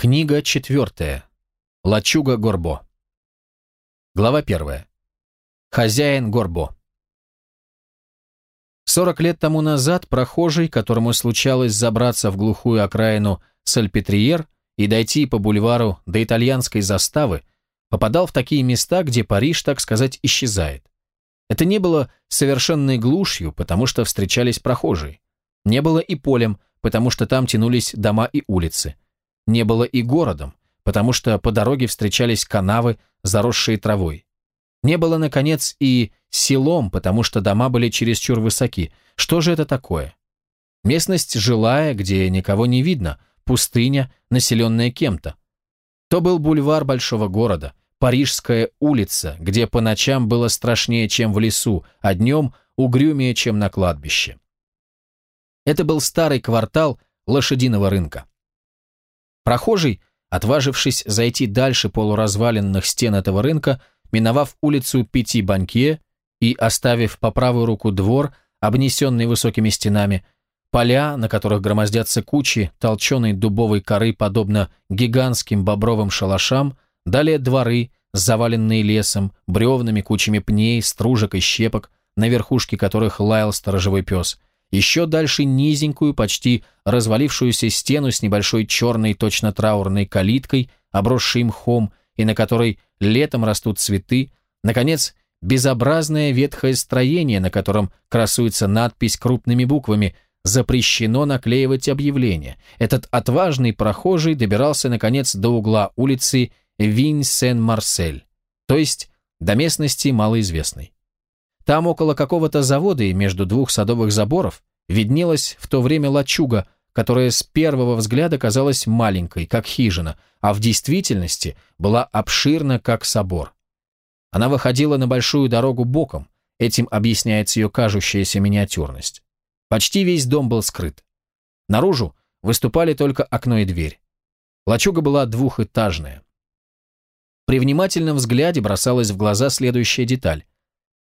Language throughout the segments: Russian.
Книга четвертая. Лачуга Горбо. Глава первая. Хозяин Горбо. Сорок лет тому назад прохожий, которому случалось забраться в глухую окраину Сальпетриер и дойти по бульвару до итальянской заставы, попадал в такие места, где Париж, так сказать, исчезает. Это не было совершенной глушью, потому что встречались прохожие. Не было и полем, потому что там тянулись дома и улицы – не было и городом, потому что по дороге встречались канавы, заросшие травой. Не было, наконец, и селом, потому что дома были чересчур высоки. Что же это такое? Местность жилая, где никого не видно, пустыня, населенная кем-то. То был бульвар большого города, Парижская улица, где по ночам было страшнее, чем в лесу, а днем угрюмее, чем на кладбище. Это был старый квартал лошадиного рынка. Прохожий, отважившись зайти дальше полуразваленных стен этого рынка, миновав улицу Пяти Банкье и оставив по правую руку двор, обнесенный высокими стенами, поля, на которых громоздятся кучи толченой дубовой коры, подобно гигантским бобровым шалашам, далее дворы, заваленные лесом, бревнами, кучами пней, стружек и щепок, на верхушке которых лаял сторожевой пес, еще дальше низенькую, почти развалившуюся стену с небольшой черной, точно траурной калиткой, обросшей мхом, и на которой летом растут цветы, наконец, безобразное ветхое строение, на котором красуется надпись крупными буквами «Запрещено наклеивать объявления». Этот отважный прохожий добирался, наконец, до угла улицы Винь-Сен-Марсель, то есть до местности малоизвестной. Там около какого-то завода и между двух садовых заборов виднелась в то время лачуга, которая с первого взгляда казалась маленькой, как хижина, а в действительности была обширна, как собор. Она выходила на большую дорогу боком, этим объясняется ее кажущаяся миниатюрность. Почти весь дом был скрыт. Наружу выступали только окно и дверь. Лачуга была двухэтажная. При внимательном взгляде бросалась в глаза следующая деталь.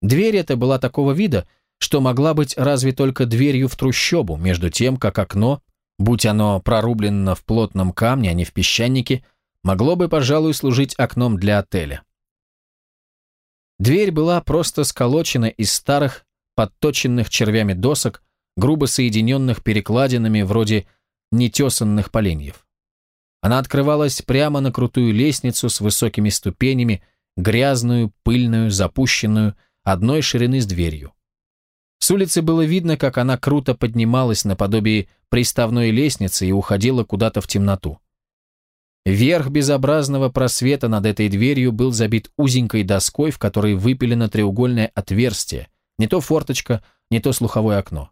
Дверь эта была такого вида, что могла быть разве только дверью в трущобу, между тем, как окно, будь оно прорублено в плотном камне, а не в песчанике, могло бы, пожалуй, служить окном для отеля. Дверь была просто сколочена из старых, подточенных червями досок, грубо соединенных перекладинами вроде нетесанных поленьев. Она открывалась прямо на крутую лестницу с высокими ступенями, грязную, пыльную, запущенную, одной ширины с дверью. С улицы было видно, как она круто поднималась наподобие приставной лестницы и уходила куда-то в темноту. Верх безобразного просвета над этой дверью был забит узенькой доской, в которой выпилено треугольное отверстие, не то форточка, не то слуховое окно.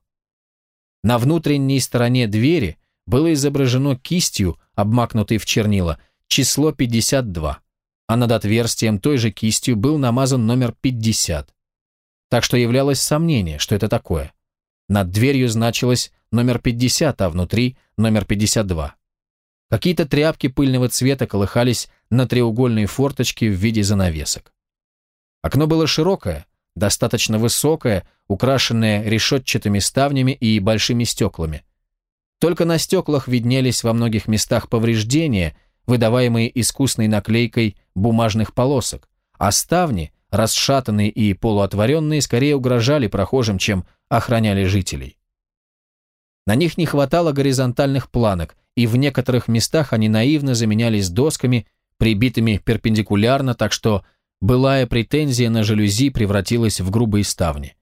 На внутренней стороне двери было изображено кистью, обмакнутой в чернила, число 52, а над отверстием той же кистью был намазан номер 50 так что являлось сомнение, что это такое. Над дверью значилось номер 50, а внутри номер 52. Какие-то тряпки пыльного цвета колыхались на треугольной форточке в виде занавесок. Окно было широкое, достаточно высокое, украшенное решетчатыми ставнями и большими стеклами. Только на стеклах виднелись во многих местах повреждения, выдаваемые искусной наклейкой бумажных полосок, а ставни расшатанные и полуотворенные, скорее угрожали прохожим, чем охраняли жителей. На них не хватало горизонтальных планок, и в некоторых местах они наивно заменялись досками, прибитыми перпендикулярно, так что былая претензия на жалюзи превратилась в грубые ставни.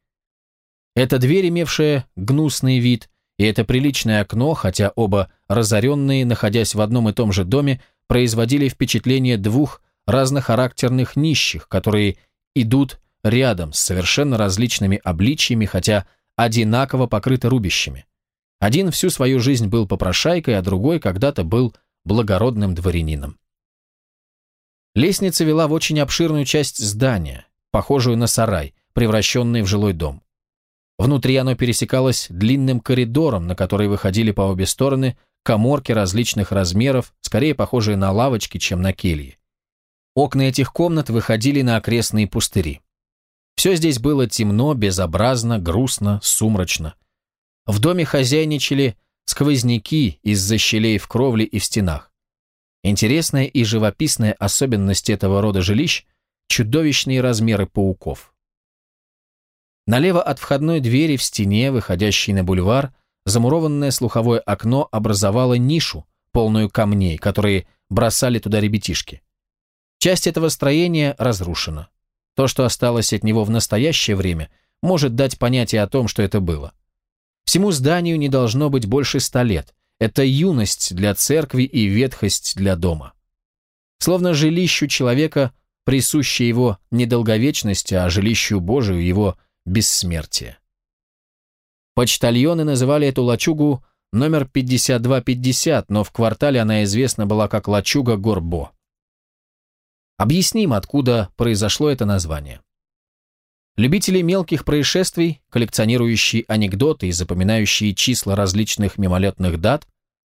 Эта дверь, имевшая гнусный вид, и это приличное окно, хотя оба разоренные, находясь в одном и том же доме, производили впечатление двух разнохарактерных нищих, которые идут рядом с совершенно различными обличьями, хотя одинаково покрыты рубищами. Один всю свою жизнь был попрошайкой, а другой когда-то был благородным дворянином. Лестница вела в очень обширную часть здания, похожую на сарай, превращенный в жилой дом. Внутри оно пересекалось длинным коридором, на который выходили по обе стороны коморки различных размеров, скорее похожие на лавочки, чем на кельи. Окна этих комнат выходили на окрестные пустыри. Все здесь было темно, безобразно, грустно, сумрачно. В доме хозяйничали сквозняки из-за щелей в кровле и в стенах. Интересная и живописная особенность этого рода жилищ – чудовищные размеры пауков. Налево от входной двери в стене, выходящей на бульвар, замурованное слуховое окно образовало нишу, полную камней, которые бросали туда ребятишки. Часть этого строения разрушена. То, что осталось от него в настоящее время, может дать понятие о том, что это было. Всему зданию не должно быть больше ста лет. Это юность для церкви и ветхость для дома. Словно жилищу человека присуща его недолговечность, а жилищу Божию его бессмертие. Почтальоны называли эту лачугу номер 5250, но в квартале она известна была как лачуга Горбо. Объясним, откуда произошло это название. Любители мелких происшествий, коллекционирующие анекдоты и запоминающие числа различных мимолетных дат,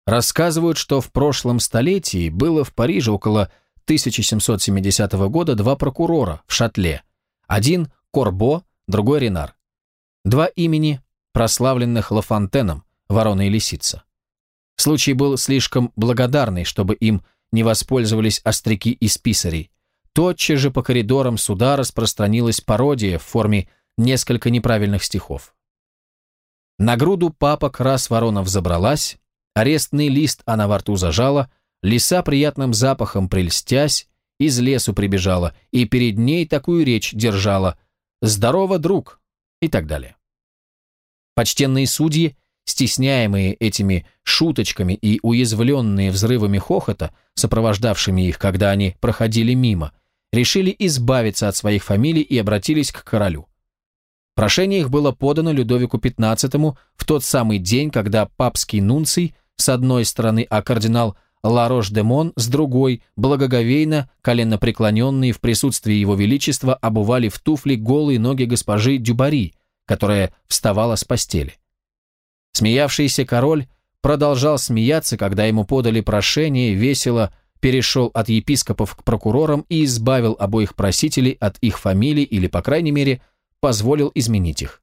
рассказывают, что в прошлом столетии было в Париже около 1770 года два прокурора в шатле. Один – Корбо, другой – Ренар. Два имени, прославленных Лафонтеном, ворона и лисица. Случай был слишком благодарный, чтобы им не воспользовались остряки из писарей. Тотчас же по коридорам суда распространилась пародия в форме несколько неправильных стихов. На груду папок раз ворона взобралась, арестный лист она во рту зажала, лиса приятным запахом прельстясь, из лесу прибежала и перед ней такую речь держала «Здорово, друг!» и так далее. Почтенные судьи, стесняемые этими шуточками и уязвленные взрывами хохота, сопровождавшими их, когда они проходили мимо, решили избавиться от своих фамилий и обратились к королю. Прошение их было подано Людовику XV в тот самый день, когда папский нунций с одной стороны, а кардинал Ларош-де-Мон с другой, благоговейно, коленопреклоненные в присутствии его величества, обували в туфли голые ноги госпожи Дюбари, которая вставала с постели. Смеявшийся король продолжал смеяться, когда ему подали прошение, весело перешел от епископов к прокурорам и избавил обоих просителей от их фамилий или, по крайней мере, позволил изменить их.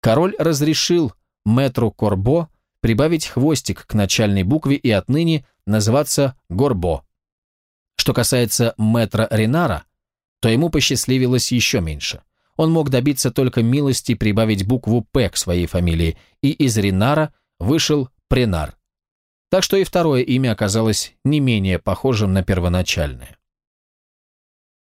Король разрешил мэтру Корбо прибавить хвостик к начальной букве и отныне называться Горбо. Что касается мэтра Ренара, то ему посчастливилось еще меньше он мог добиться только милости прибавить букву «П» к своей фамилии, и из Ринара вышел Пренар. Так что и второе имя оказалось не менее похожим на первоначальное.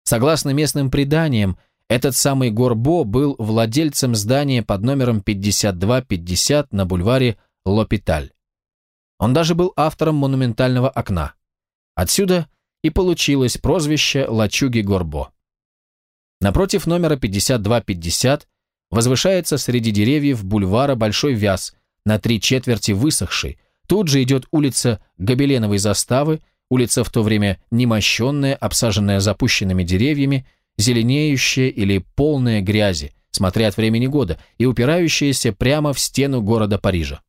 Согласно местным преданиям, этот самый Горбо был владельцем здания под номером 5250 на бульваре Лопиталь. Он даже был автором монументального окна. Отсюда и получилось прозвище Лачуги Горбо. Напротив номера 5250 возвышается среди деревьев бульвара Большой Вяз, на три четверти высохший. Тут же идет улица Гобеленовой заставы, улица в то время немощенная, обсаженная запущенными деревьями, зеленеющая или полная грязи, смотря от времени года, и упирающаяся прямо в стену города Парижа.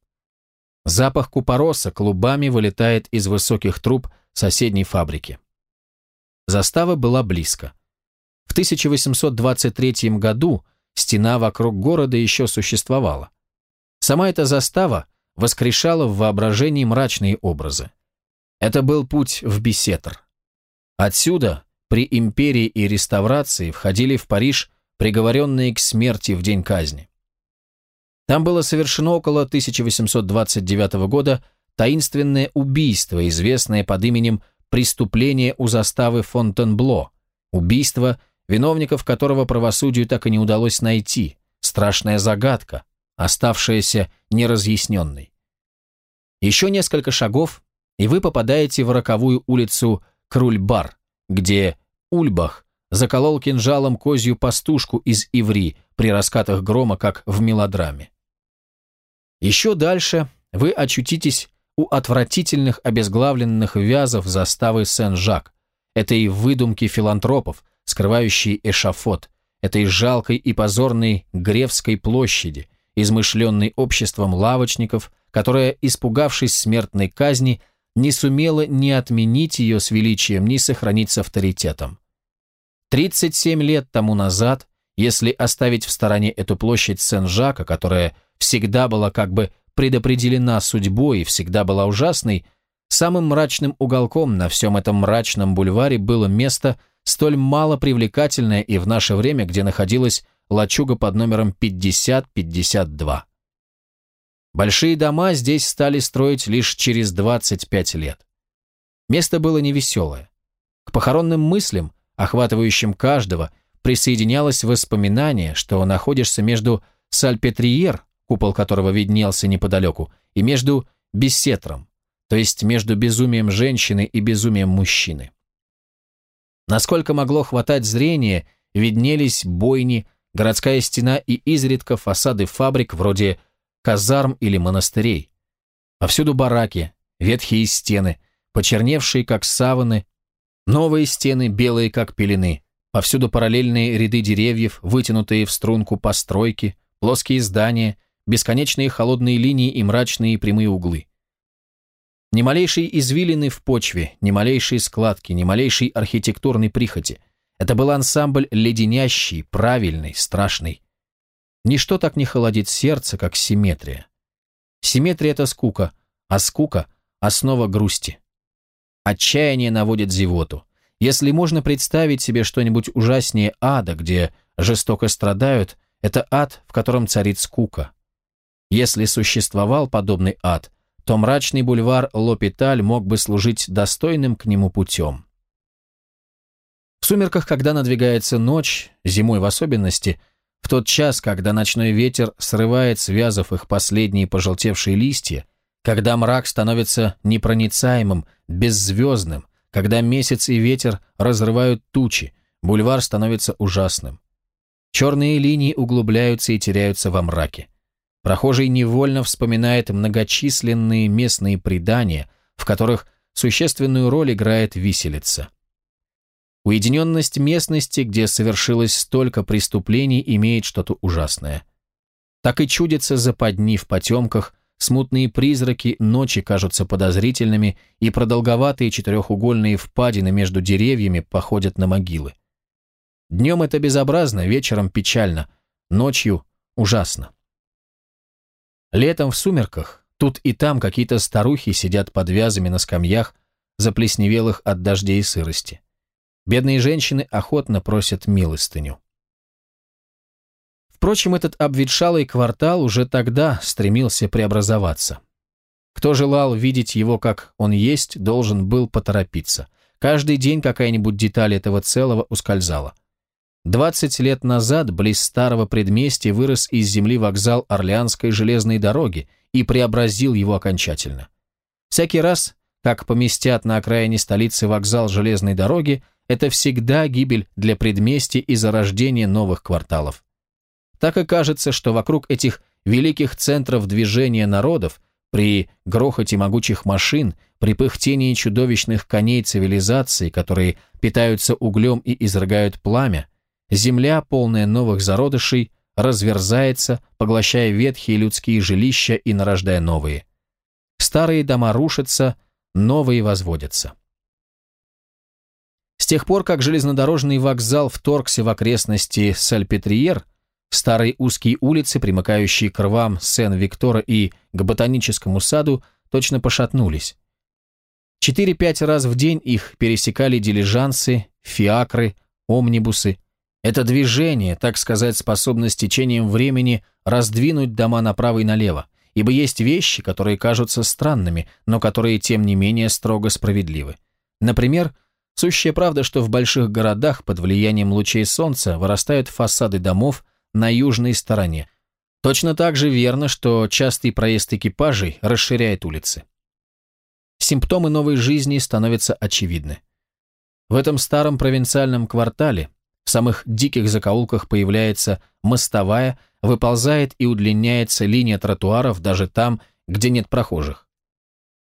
Запах купороса клубами вылетает из высоких труб соседней фабрики. Застава была близко. В 1823 году стена вокруг города еще существовала. Сама эта застава воскрешала в воображении мрачные образы. Это был путь в Бесетр. Отсюда, при империи и реставрации, входили в Париж приговоренные к смерти в день казни. Там было совершено около 1829 года таинственное убийство, известное под именем «Преступление у заставы Фонтенбло», убийство – виновников которого правосудию так и не удалось найти, страшная загадка, оставшаяся неразъясненной. Еще несколько шагов, и вы попадаете в роковую улицу Крульбар, где Ульбах заколол кинжалом козью пастушку из Иври при раскатах грома, как в мелодраме. Еще дальше вы очутитесь у отвратительных обезглавленных вязов заставы Сен-Жак, этой выдумки филантропов, скрывающий эшафот, этой жалкой и позорной Гревской площади, измышленной обществом лавочников, которая, испугавшись смертной казни, не сумела ни отменить ее с величием, ни сохранить с авторитетом. 37 лет тому назад, если оставить в стороне эту площадь Сен-Жака, которая всегда была как бы предопределена судьбой и всегда была ужасной, Самым мрачным уголком на всем этом мрачном бульваре было место, столь мало привлекательное и в наше время, где находилась лачуга под номером 5052. Большие дома здесь стали строить лишь через 25 лет. Место было невеселое. К похоронным мыслям, охватывающим каждого, присоединялось воспоминание, что находишься между Сальпетриер, купол которого виднелся неподалеку, и между Бессетром, то есть между безумием женщины и безумием мужчины. Насколько могло хватать зрения, виднелись бойни, городская стена и изредка фасады фабрик вроде казарм или монастырей. Повсюду бараки, ветхие стены, почерневшие, как саваны, новые стены, белые, как пелены, повсюду параллельные ряды деревьев, вытянутые в струнку постройки, плоские здания, бесконечные холодные линии и мрачные прямые углы. Ни малейшей извилины в почве, ни малейшей складки, ни малейшей архитектурной прихоти. Это был ансамбль леденящий, правильный, страшный. Ничто так не холодит сердце, как симметрия. Симметрия – это скука, а скука – основа грусти. Отчаяние наводит зевоту. Если можно представить себе что-нибудь ужаснее ада, где жестоко страдают, это ад, в котором царит скука. Если существовал подобный ад, то мрачный бульвар Лопиталь мог бы служить достойным к нему путем. В сумерках, когда надвигается ночь, зимой в особенности – в тот час, когда ночной ветер срывает с вязов их последние пожелтевшие листья, когда мрак становится непроницаемым, беззвездным, когда месяц и ветер разрывают тучи, бульвар становится ужасным. Черные линии углубляются и теряются во мраке. Прохожий невольно вспоминает многочисленные местные предания, в которых существенную роль играет виселица. Уединенность местности, где совершилось столько преступлений, имеет что-то ужасное. Так и чудится западни в потемках, смутные призраки ночи кажутся подозрительными, и продолговатые четырехугольные впадины между деревьями походят на могилы. Днем это безобразно, вечером печально, ночью ужасно. Летом в сумерках тут и там какие-то старухи сидят под вязами на скамьях, заплесневелых от дождей и сырости. Бедные женщины охотно просят милостыню. Впрочем, этот обветшалый квартал уже тогда стремился преобразоваться. Кто желал видеть его, как он есть, должен был поторопиться. Каждый день какая-нибудь деталь этого целого ускользала. Двадцать лет назад близ старого предместья вырос из земли вокзал Орлеанской железной дороги и преобразил его окончательно. Всякий раз, как поместят на окраине столицы вокзал железной дороги, это всегда гибель для предместий и зарождение новых кварталов. Так и кажется, что вокруг этих великих центров движения народов, при грохоте могучих машин, при пыхтении чудовищных коней цивилизации, которые питаются углем и изрыгают пламя, земля, полная новых зародышей, разверзается, поглощая ветхие людские жилища и нарождая новые. Старые дома рушатся, новые возводятся. С тех пор, как железнодорожный вокзал вторгся в окрестности Сальпетриер, старые узкие улицы, примыкающие к рвам Сен-Виктора и к ботаническому саду, точно пошатнулись. Четыре-пять раз в день их пересекали дилижансы, фиакры, омнибусы. Это движение, так сказать, способно с течением времени раздвинуть дома направо и налево, ибо есть вещи, которые кажутся странными, но которые, тем не менее, строго справедливы. Например, Сущая правда, что в больших городах под влиянием лучей солнца вырастают фасады домов на южной стороне. Точно так же верно, что частый проезд экипажей расширяет улицы. Симптомы новой жизни становятся очевидны. В этом старом провинциальном квартале, в самых диких закоулках появляется мостовая, выползает и удлиняется линия тротуаров даже там, где нет прохожих.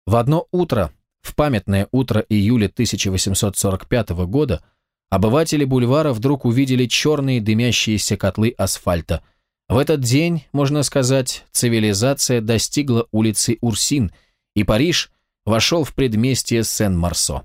В одно утро в памятное утро июля 1845 года обыватели бульвара вдруг увидели черные дымящиеся котлы асфальта. В этот день, можно сказать, цивилизация достигла улицы Урсин, и Париж вошел в предместье Сен-Марсо.